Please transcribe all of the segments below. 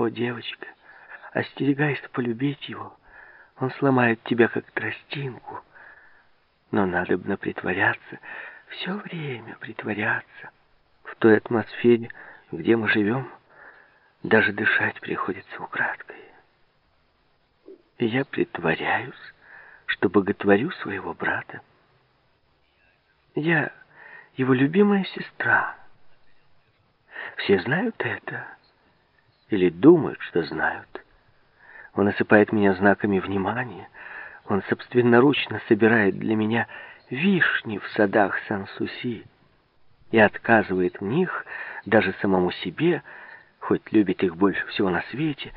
О, девочка, остерегайся полюбить его. Он сломает тебя, как тростинку. Но надобно притворяться, все время притворяться. В той атмосфере, где мы живем, даже дышать приходится украдкой. И я притворяюсь, что боготворю своего брата. Я его любимая сестра. Все знают это. Или думают, что знают. Он осыпает меня знаками внимания. Он собственноручно собирает для меня вишни в садах Сан-Суси и отказывает в них даже самому себе, хоть любит их больше всего на свете,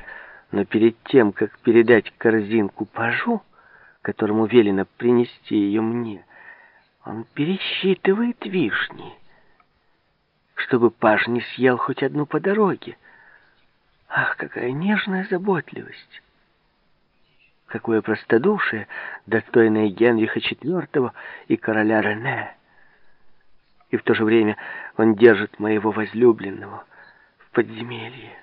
но перед тем, как передать корзинку пажу, которому велено принести ее мне, он пересчитывает вишни, чтобы паж не съел хоть одну по дороге. Ах, какая нежная заботливость! Какое простодушие, достойное Генриха IV и короля Рене! И в то же время он держит моего возлюбленного в подземелье.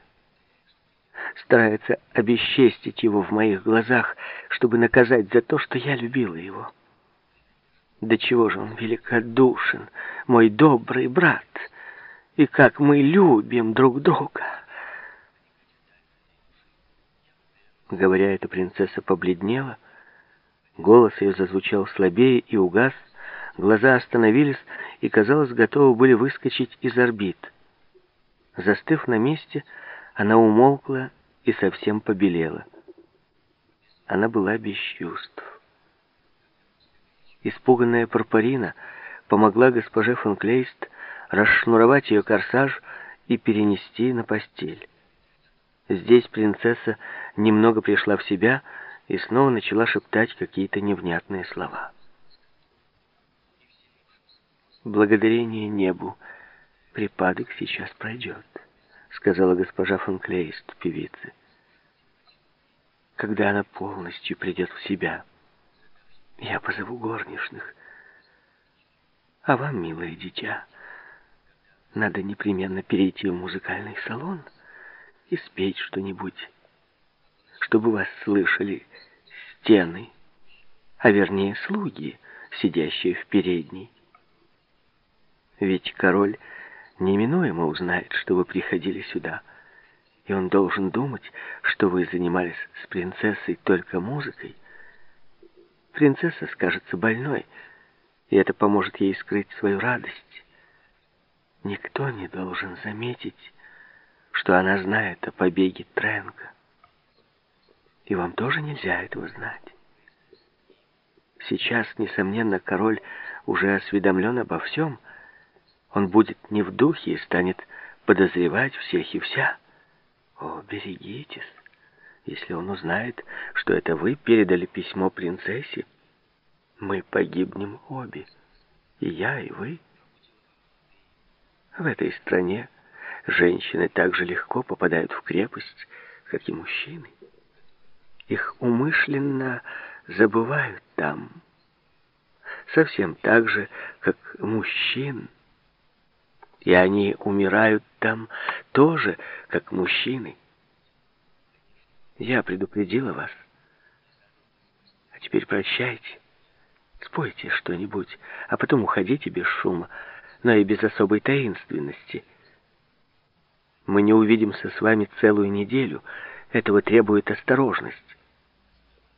Старается обесчестить его в моих глазах, чтобы наказать за то, что я любила его. До чего же он великодушен, мой добрый брат, и как мы любим друг друга. Говоря это, принцесса побледнела, голос ее зазвучал слабее и угас, глаза остановились и, казалось, готовы были выскочить из орбит. Застыв на месте, она умолкла и совсем побелела. Она была без чувств. Испуганная Парпарина помогла госпоже фон расшнуровать ее корсаж и перенести на постель. Здесь принцесса немного пришла в себя и снова начала шептать какие-то невнятные слова. «Благодарение небу, припадок сейчас пройдет», — сказала госпожа фон Клейст, певице. «Когда она полностью придет в себя». Я позову горничных. А вам, милое дитя, надо непременно перейти в музыкальный салон и спеть что-нибудь, чтобы вас слышали стены, а вернее слуги, сидящие в передней. Ведь король неминуемо узнает, что вы приходили сюда, и он должен думать, что вы занимались с принцессой только музыкой, Принцесса скажется больной, и это поможет ей скрыть свою радость. Никто не должен заметить, что она знает о побеге Тренка. И вам тоже нельзя этого знать. Сейчас, несомненно, король уже осведомлен обо всем. Он будет не в духе и станет подозревать всех и вся. О, берегитесь. Если он узнает, что это вы передали письмо принцессе, мы погибнем обе, и я, и вы. В этой стране женщины так же легко попадают в крепость, как и мужчины. Их умышленно забывают там, совсем так же, как мужчин. И они умирают там тоже, как мужчины. Я предупредила вас. А теперь прощайте. Спойте что-нибудь, а потом уходите без шума, но и без особой таинственности. Мы не увидимся с вами целую неделю. Этого требует осторожность.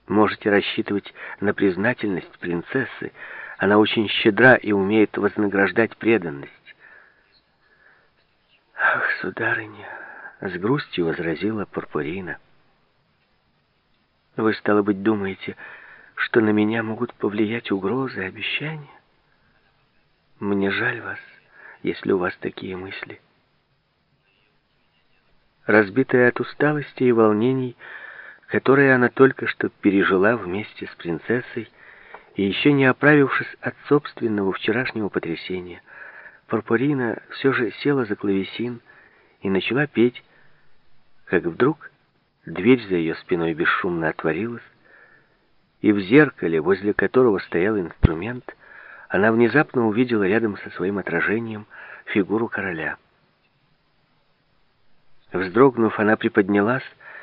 Можете рассчитывать на признательность принцессы. Она очень щедра и умеет вознаграждать преданность. Ах, сударыня, с грустью возразила Пурпурина. Вы, стало быть, думаете, что на меня могут повлиять угрозы, обещания? Мне жаль вас, если у вас такие мысли. Разбитая от усталости и волнений, которые она только что пережила вместе с принцессой, и еще не оправившись от собственного вчерашнего потрясения, Пурпурина все же села за клавесин и начала петь, как вдруг Дверь за ее спиной бесшумно отворилась, и в зеркале, возле которого стоял инструмент, она внезапно увидела рядом со своим отражением фигуру короля. Вздрогнув, она приподнялась